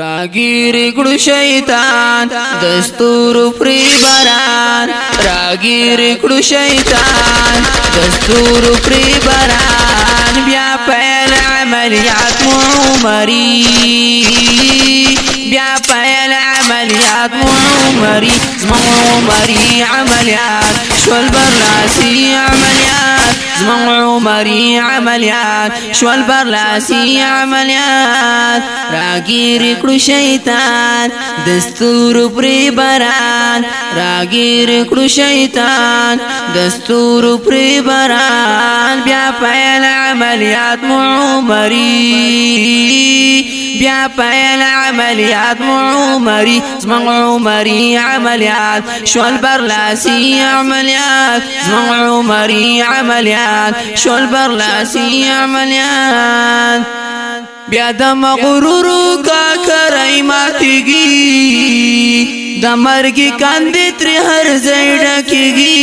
راګیر ګړو شیطان دستور پری باران راګیر ګړو شیطان دستور پری باران بیا پیل عملیات مو عمری بیا پیل عملیات مو عمری زمو عمری عملیات شول برلاسی عملیات زمون عمرې عملیات شول برلاسی عملیات راګیر کړو شیطان دستور پرې بران راګیر کړو شیطان دستور پرې بران بیا پیل عملیات مو عمرې بیا پیل عملیات عمری زمان عمری عملیات شوال برلاسی عملیات زمان عمری عملیات عملیات شول بر لاسی عملیات بیا د مغرور کا کرای ماتیږي د مرګ کاندې تر هر ځای ډکیږي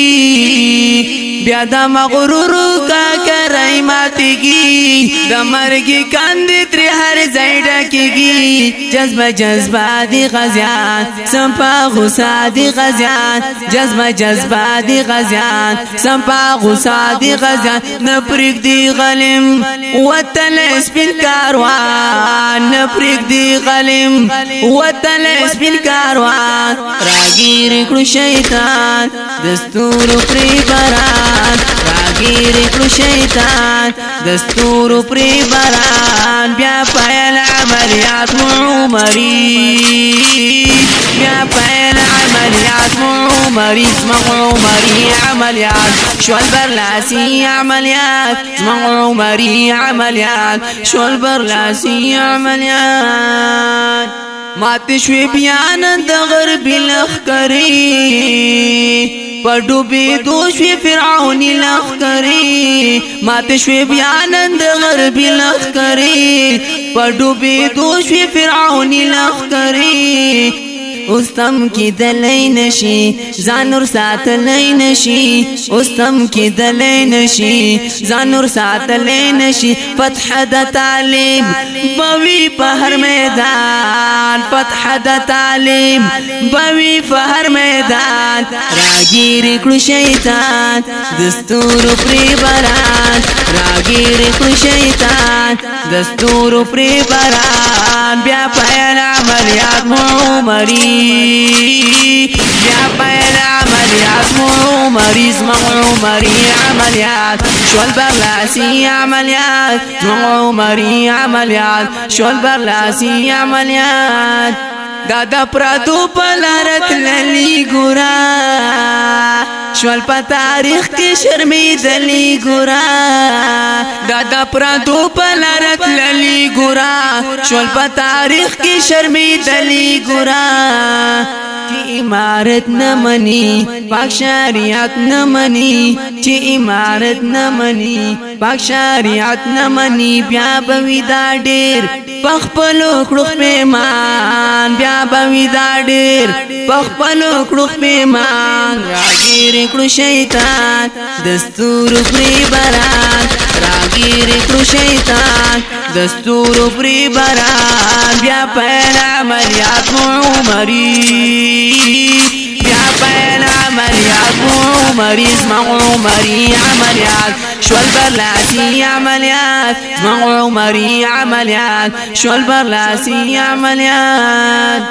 بیا د مغرور کا کرای ماتیږي د مرګ کاندې تر هر ځای ډکیږي جذبه جذبه دی غزيان سمپا غصه دی غزيان جذبه جذبه دی غزيان سمپا غصه دی غزيان نه پرېګ دی غلیم وتل سپین کاروان نه پرېګ دی غلیم وتل سپین کاروان راګیر کړو شیطان دستور پری بران باران راګیر کړو شیطان دستور پر باران بیا پیل عملیات عمري بیا پیل عملیات عمري اسمع عمري عملیات شو البرلاسي عملیات اسمع عمري عملیات شو البرلاسي عملیات ما شوی بیان دغر غرب کری پډوبي دوشي فرعون لخ کري ماته شوي بیانند غربي لخ کري پډوبي دوشي فرعون لخ کري اوستم کی دلی نشی زانور سات لئی نشی اوستم کی دلی نشی زانور سات لئی نشی فتح د تعلیم بوی په هر میدان فتح د تعلیم بوی په هر میدان راګیر کړو شیطان دستور پری باران راګیر کړو شیطان دستور پری باران بیا پیل عملیات مو مری يا بين عمليات مو مريض مو عمري عمليات شو البرلاسي عمليات مو عمري عمليات شو البرلاسي عمليات دادا برادو بلارت للي قران شوال په تاریخ کې شرمې دلی ګورا دا د پردو په لار تللی ګورا شوال په تاریخ کې شرمې دلی ګورا چې امارت نه مني پاک شریعت نه مني چې امارت نه مني پاک شریعت نه مني بیا به ودا ډېر پخپلو کړو پیمان بیا به ودا ډېر پخپلو کړو پیمان راګیر کړو شیطان دستور پری برات راګیر کړو شیطان دستور پری برات بیا پیغام یا عمری بیا پیغام عمري اسمعوا عمري عمليات شو البلاسي عمليات اسمعوا عمري عمليات شو البلاسي عمليات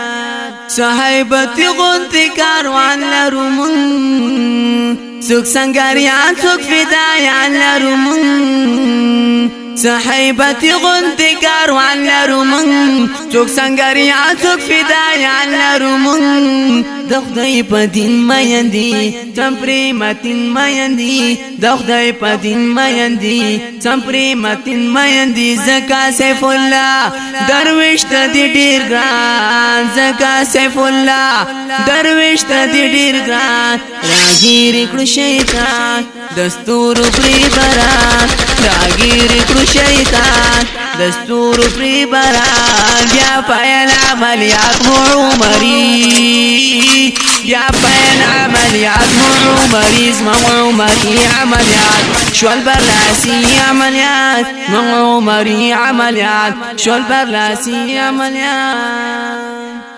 صاحبتي غنتي كاروان لرومون سوك سنگاريان سوك فدايان لرومون صحیبتی غنت کاروان لرومن چوک سنگریا چوک فدایان لرومن د خدای په دین میندي چمپری متین میندي د خدای په دین میندي چمپری متین میندي زکا سیف الله درویش ته دی ډیر ګران زکا سیف الله درویش ته دی ډیر ګران راګیر کړ شیطان دستور پری برات راگیر کرو شیطان دستور پری بران بیا پین عملیات معمری بیا پین عملیات معمری اسم معمری عملیات شو البرلاسی عملیات معمری عملیات شو البرلاسی عملیات